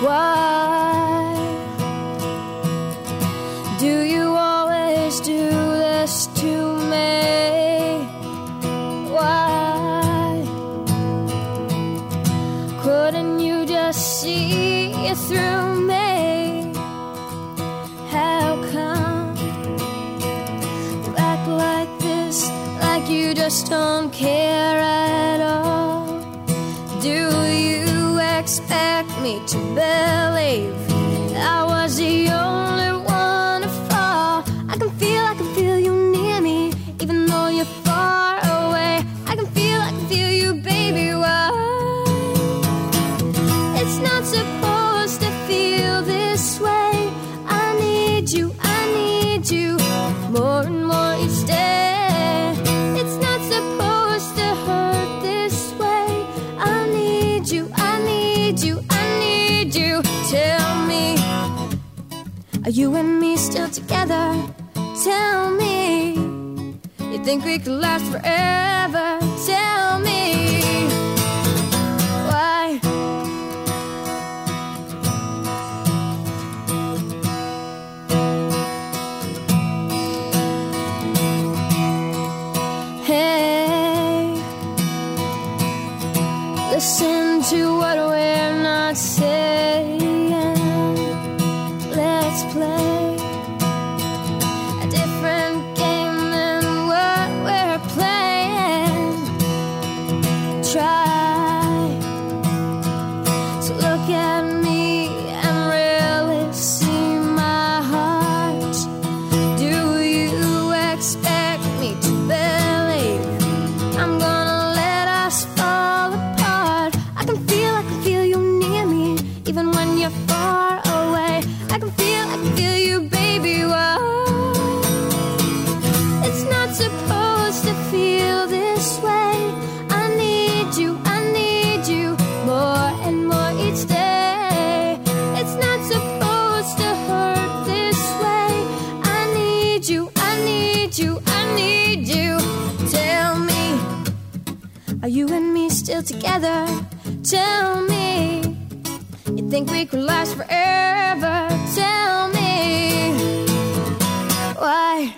Why do you always do this to me? Why couldn't you just see it through me? How come you act like this, like you just don't care at all? Do expect me to believe I was the only one to fall? I can feel, I can feel you near me, even though you're far away. I can feel, I can feel you, baby. Why? It's not supposed are you and me still together? Tell me, you think we could last forever? Tell me, why? Hey, listen to what we're not saying. Let's you, I need you, I need you. Tell me, are you and me still together? Tell me, you think we could last forever? Tell me, why?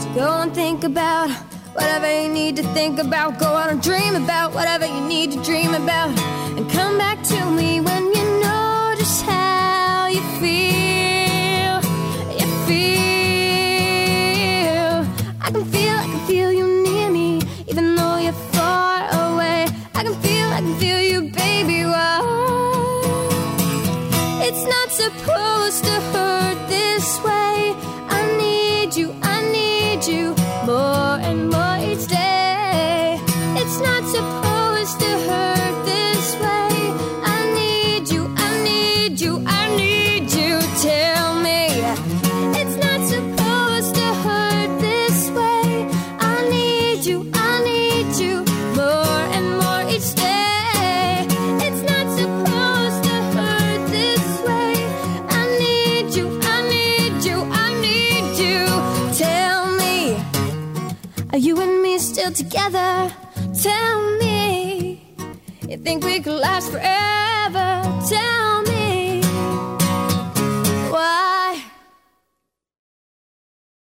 So go and think about whatever you need to think about. Go out and dream about whatever you need to dream about. Supposed to are you and me still together? Tell me, you think we could last forever?